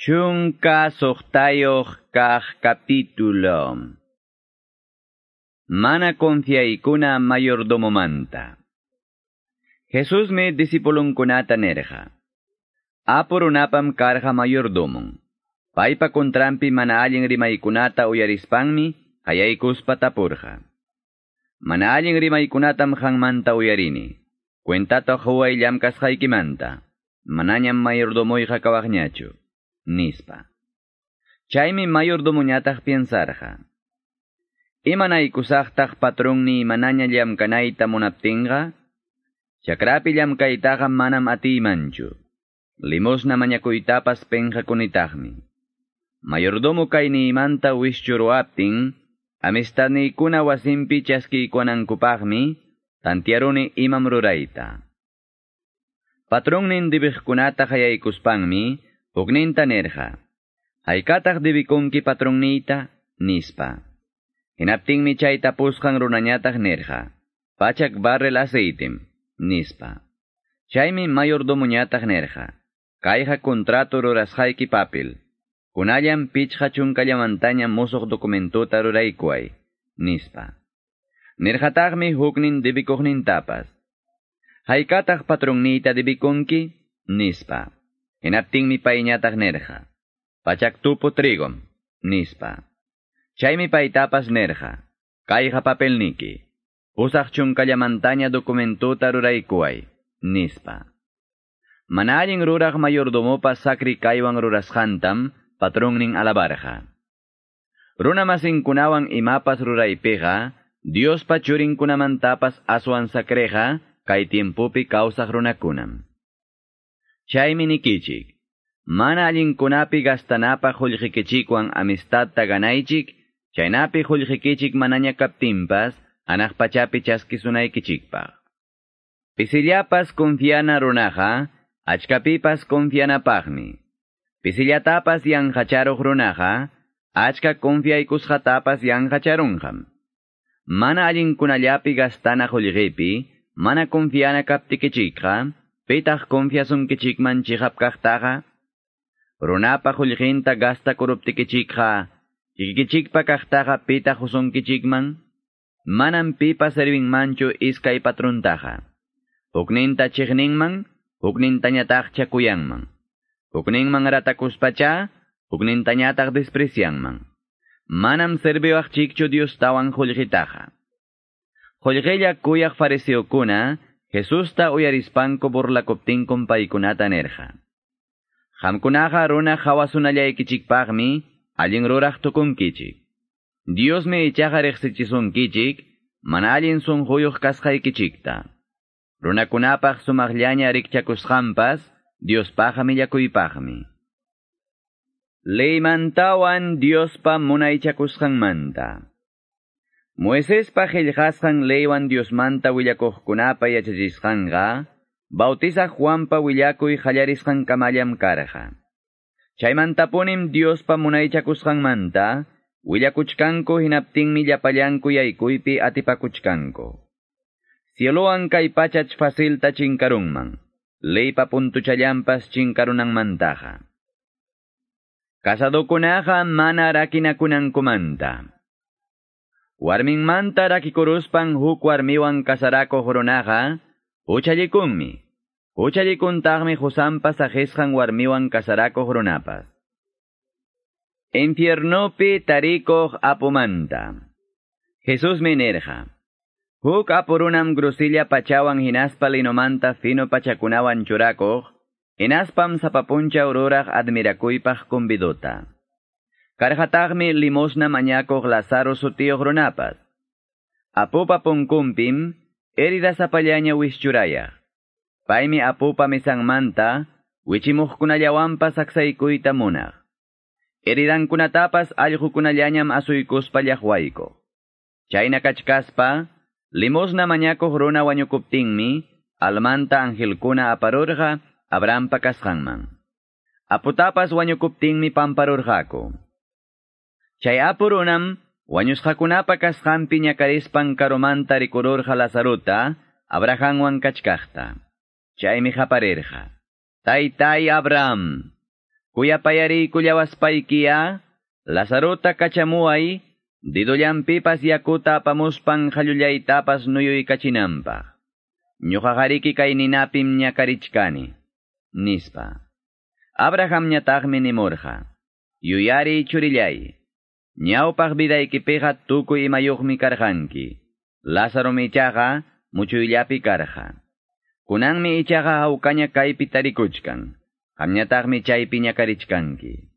Chunka soqtayoq kaq capítulo. Mana confiaykuna mayordomomanta. Jesús me discipulunkunata nerja. Apurunapam karja mayordomon. Paipa kontrampi mana allin rimaykunata uyarispanmi, hayaykuspa tapurja. Mana allin rimaykunatam hangmanta uyarini. Cuentato huway llamkasqaykimanta. Manañam mayordomoyja kawaqñachu. Nispa. Chaymi mayordomoñataq piensarja. Imanaykusaqtaq patronni manaña llamkanayta munaptinqa, chakrapi llamkaytaqa manam atimanchu. Limosna mañakuytapas penjakunitaqmi. Mayordomo kaynimanta wishchuruaptin, amistadniykuna wasimpi chaskiykunankupaqmi, tantiaruni imam rurayta. Patronnin dibiqkunata hayaykuspanmi, Hukninta nerja. Haykataq dibikunki patronnita, nispa. Hinaptinmi chay tapusqan runañataq nerja. Pachak barrel aceitem, nispa. Chaymi mayordomoñataq nerja. Kayja contrato rurasqayki papel. Kunallam pichqa chunkallamantaña musuq documentuta ruraykuay, nispa. Nerjataqmi huknin dibikuqnintapas. Haykataq patronnita dibikunki, nispa. Hinaptingmi payñataq nerja. Pachaktupo trigom, nispa. Chaymi paytapas nerja. Kayja papelniki. Usaq chunkallamantaña documentuta ruraykuay, nispa. Manallin ruraq mayordomopa sakri kaywan rurasqantam patronnin alabarja. Runa masinkunawan imapas ruraypiqa, Diospa churinkunamantapas aswan sakreja, kay tiempupi kawsaq runakunam. Chaymi nikichik. Mana allinkunapi gastanapa qullqikichikwan amistadta ganaychik, chaynapi qullqikichik manaña kaptinpas, anaq pachapi chaskisunaykichikpaq. Pisillapas confiana runaja, achkapipas confianapaqmi. Pisillatapas yanqacharuq runaja, achka confiaykusqatapas yanqacharunjam. Mana allinkunallapi gastana qullqipi, mana confiana kaptikichikqa, Pitaq confiasunkichikman chihapkaqtaqa, runapa qullqinta gasta kuruptikichikqa, chikikichikpa kaqtaqa pitaq usunkichikman, manam pipa servinmanchu iskay patrontaqa. Hukninta chiqninman, huknintañataq chakuyanman. Hukninman ratakuspacha, huknintañataq desprecianman. Manam serviwaq chikchu Dios tawan qullqitaqa. Qullqilla kuyaq fariseokuna, Jesusta uyarispanko burlakuptinkun paykunata nerja. Hamkunaqa runa hawasunallaykichikpaqmi allin ruraq tukunkichik. Dios me ichaqa riqsichisunkichik, mana allin sunquyuq kasqaykichikta. Runakunapaq sumaqllaña rikchakusqanpas, Diospaqa millakuypaqmi. Leymantawan Diospa munaychakusqanmanta. Moisespa qillqasqan leywan Diosmanta willakuqkunapa yachachisqanqa, bautizaq Juanpa willakuy qallarisqan kamallam karqa. Chaymantapunim Diospa munaychakusqanmanta, willakuchkanku hinaptinmi llapallanku yaykuypi atipakuchkanku. Cieloan kay pachach fasilta chinkarunman, leypa puntuchallampas chinkarunanmantaqa. Kasadukunaqa mana rakinakunankumanta. Warminmanta rakikuruspan huk warmiwan kasarako runaqa, huchallikunmi. Huchallikuntaqmi husampas ajesqan warmiwan kasarako runapas. Infiernopi tarikoq apumanta. Jesús minerja. Huk apurunam grusilla pachawan hinaspa linomanta fino pachakunawan churakoq, hinaspam sapapuncha ururaq admirakuypaq kumbiduta. Karhatagmi limosna mañakoq Lazaro sutiyoq runapas. Apupa punkumpim, erida sapallaña wischurayaq. Paymi apupa misanmanta, wichimuqkunallawanpas aksaykuyta munaq. Eridankunatapas allqukunallañam asuykuspa llaqwayko. Chayna kachkaspa, limosna mañakoq runa wañukuptinmi, almanta angelkuna aparurqa Abrampa kasqanman. Aputapas wañukuptinmi pamparurqaku. Chay apurunam, wañusqakunapa kasqanpi ñakarispan karumanta rikururqa Lazaruta, Abrahamwan kachkaqta. Chaymi qaparirqa. Taytay Abraham, Kuyapayari kullawaspaykiya, Lazarota kachamuay, didollampipas yakuta apamuspan hallullaytapas nuyuy kachinanpaq. Ñuqaqariki kay ninapim ñakarichkani, nispa. Abraham ñataqmi nimurqa. Yuyari churillay. Ñawpaq vidaykipiqa tukuy imayuqmi karqanki. Lázaro michaqa muchuyllapi karqa. Kunanmi ichaqa hawkaña kaypi tarikuchkan. Qamñataqmi chaypi ñakarichkanki.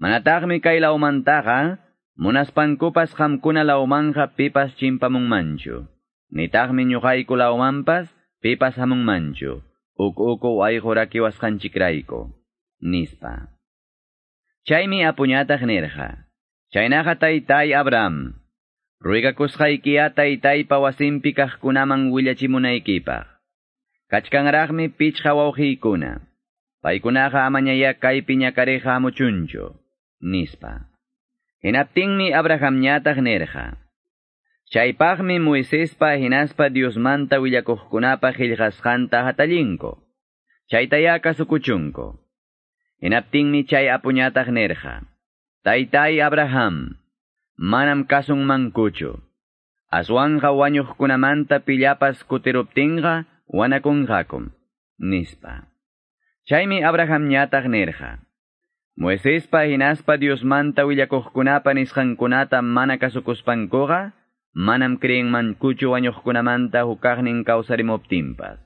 Manataqmi kay laumantaqa, munaspankupas qamkuna laumanja pipas chimpamunmanchu. Nitaqmi ñuqayku laumanpas pipas hamunmanchu. Uk uku wayqurakiwasqanchikrayku. Nispa. Chaymi apuñataq nirqa. Chaynaqa taytay Abraham. Ruigakusqaykiya taytaypa wasinpi kaqkunaman willachimunaykipaq. Kachkanraqmi pichqa wawqiykuna. Paykunaqa amañaya kaypi ñakariqa hamuchunchu. Nispa. Hinaptinmi Abraham ñataq nirqa. Chaypaqmi Moisespa hinaspa Diosmanta willakuqkunapa qillqasqanta hatallinko. Chaytaya kasukuchunko. Hinaptinmi chay apuñataq nirqa. Taytay Abraham, manam kasun mankuchu. Aswanja wañuqkunamanta pillapas kutiruptinqa wanakunqakum, nispa. Chaymi Abraham ñataq nirqa. Moisespa hinaspa Diosmanta willakuqkunapa nisqankunata mana kasukuspankuqa, manam creen mankuchu wañuqkunamanta hukaqnin kawsarimuptinpas.